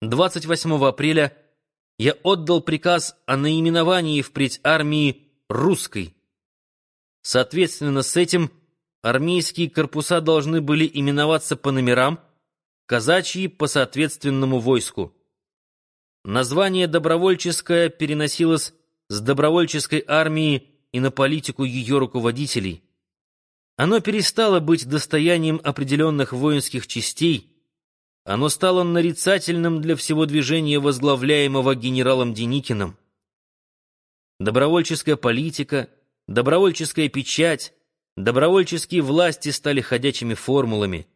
28 апреля я отдал приказ о наименовании впредь армии «русской». Соответственно, с этим армейские корпуса должны были именоваться по номерам, казачьи — по соответственному войску. Название «добровольческое» переносилось с добровольческой армии и на политику ее руководителей. Оно перестало быть достоянием определенных воинских частей, оно стало нарицательным для всего движения, возглавляемого генералом Деникиным. Добровольческая политика, добровольческая печать, добровольческие власти стали ходячими формулами.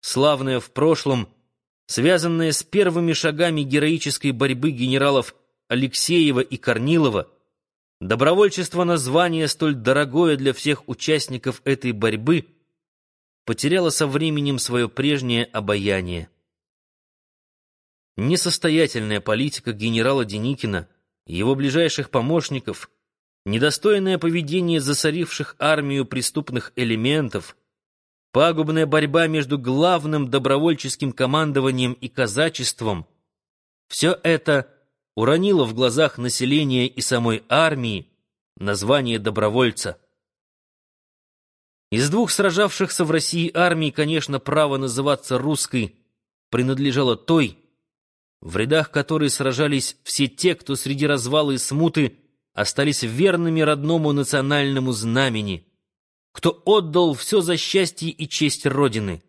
Славное в прошлом, связанное с первыми шагами героической борьбы генералов Алексеева и Корнилова, добровольчество название столь дорогое для всех участников этой борьбы — потеряла со временем свое прежнее обаяние. Несостоятельная политика генерала Деникина, его ближайших помощников, недостойное поведение засоривших армию преступных элементов, пагубная борьба между главным добровольческим командованием и казачеством — все это уронило в глазах населения и самой армии название добровольца — из двух сражавшихся в России армий, конечно, право называться русской принадлежало той, в рядах которой сражались все те, кто среди развала и смуты остались верными родному национальному знамени, кто отдал все за счастье и честь Родины.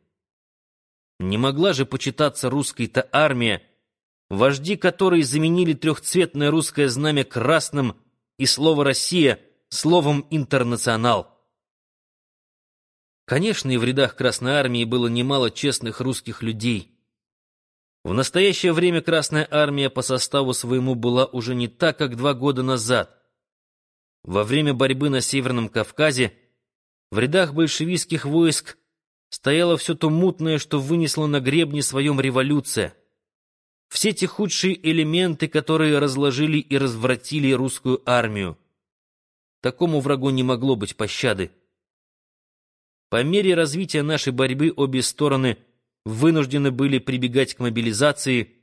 Не могла же почитаться русской-то армия, вожди которой заменили трехцветное русское знамя красным и слово «Россия» словом «Интернационал». Конечно, и в рядах Красной Армии было немало честных русских людей. В настоящее время Красная Армия по составу своему была уже не так, как два года назад. Во время борьбы на Северном Кавказе в рядах большевистских войск стояло все то мутное, что вынесла на гребне своем революция. Все те худшие элементы, которые разложили и развратили русскую армию. Такому врагу не могло быть пощады. По мере развития нашей борьбы обе стороны вынуждены были прибегать к мобилизации,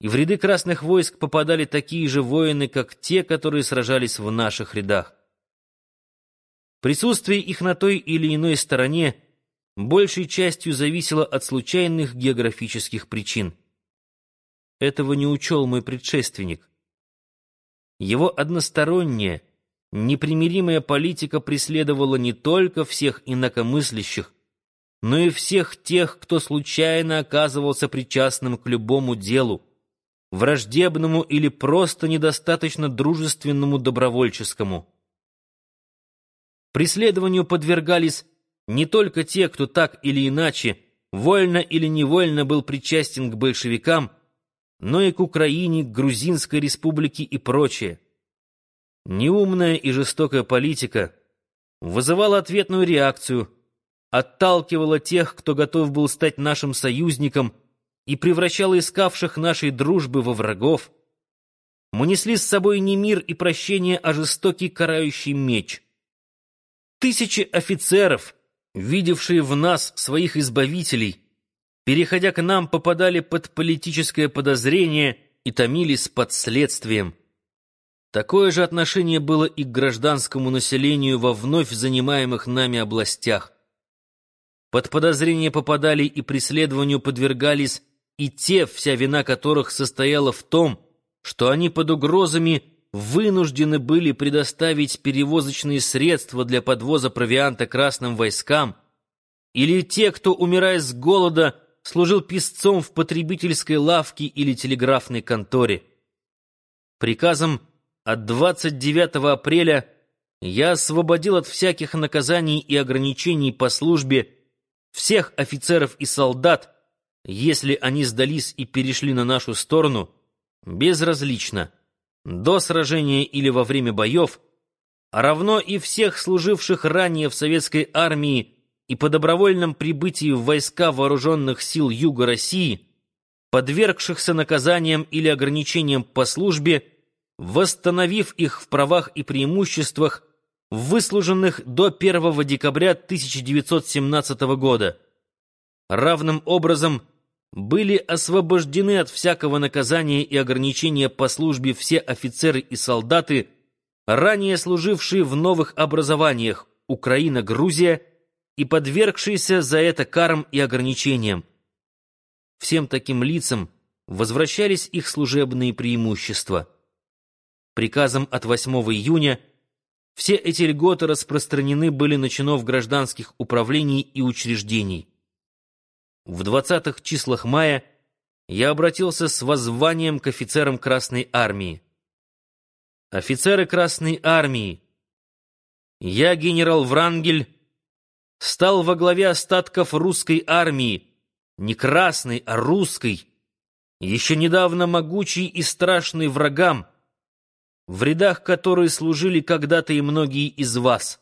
и в ряды красных войск попадали такие же воины, как те, которые сражались в наших рядах. Присутствие их на той или иной стороне большей частью зависело от случайных географических причин. Этого не учел мой предшественник. Его одностороннее — непримиримая политика преследовала не только всех инакомыслящих, но и всех тех, кто случайно оказывался причастным к любому делу, враждебному или просто недостаточно дружественному добровольческому. Преследованию подвергались не только те, кто так или иначе, вольно или невольно был причастен к большевикам, но и к Украине, к Грузинской республике и прочее. Неумная и жестокая политика вызывала ответную реакцию, отталкивала тех, кто готов был стать нашим союзником, и превращала искавших нашей дружбы во врагов. Мы несли с собой не мир и прощение, а жестокий карающий меч. Тысячи офицеров, видевшие в нас своих избавителей, переходя к нам, попадали под политическое подозрение и томились под следствием. Такое же отношение было и к гражданскому населению во вновь занимаемых нами областях. Под подозрение попадали и преследованию подвергались и те, вся вина которых состояла в том, что они под угрозами вынуждены были предоставить перевозочные средства для подвоза провианта красным войскам, или те, кто, умирая с голода, служил писцом в потребительской лавке или телеграфной конторе. Приказом от 29 апреля я освободил от всяких наказаний и ограничений по службе всех офицеров и солдат, если они сдались и перешли на нашу сторону, безразлично, до сражения или во время боев, а равно и всех служивших ранее в советской армии и по добровольном прибытии в войска вооруженных сил Юга России, подвергшихся наказаниям или ограничениям по службе, восстановив их в правах и преимуществах, выслуженных до 1 декабря 1917 года. Равным образом были освобождены от всякого наказания и ограничения по службе все офицеры и солдаты, ранее служившие в новых образованиях Украина, Грузия и подвергшиеся за это карам и ограничениям. Всем таким лицам возвращались их служебные преимущества. Приказом от 8 июня все эти льготы распространены были на чинов гражданских управлений и учреждений. В 20-х числах мая я обратился с воззванием к офицерам Красной Армии. Офицеры Красной Армии, я, генерал Врангель, стал во главе остатков русской армии, не красной, а русской, еще недавно могучей и страшной врагам, в рядах которой служили когда-то и многие из вас.